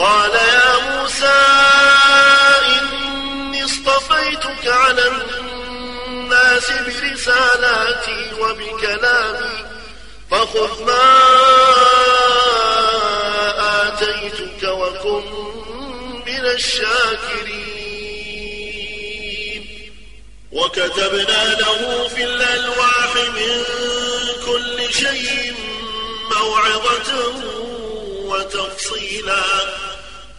قال يا موسى إني اصطفيتك على الناس برسالاتي وبكلامي فخذ ما آتيتك وكن من الشاكرين. وكتبنا له في الألواح من كل شيء موعظة وتفصيلا.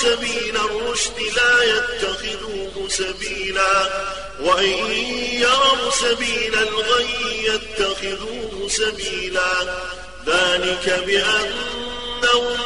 سبيل الرشد لا يتخذوه سبيلا. وإن يروا سبيل الغي يتخذوه سبيلا. ذلك بأنهم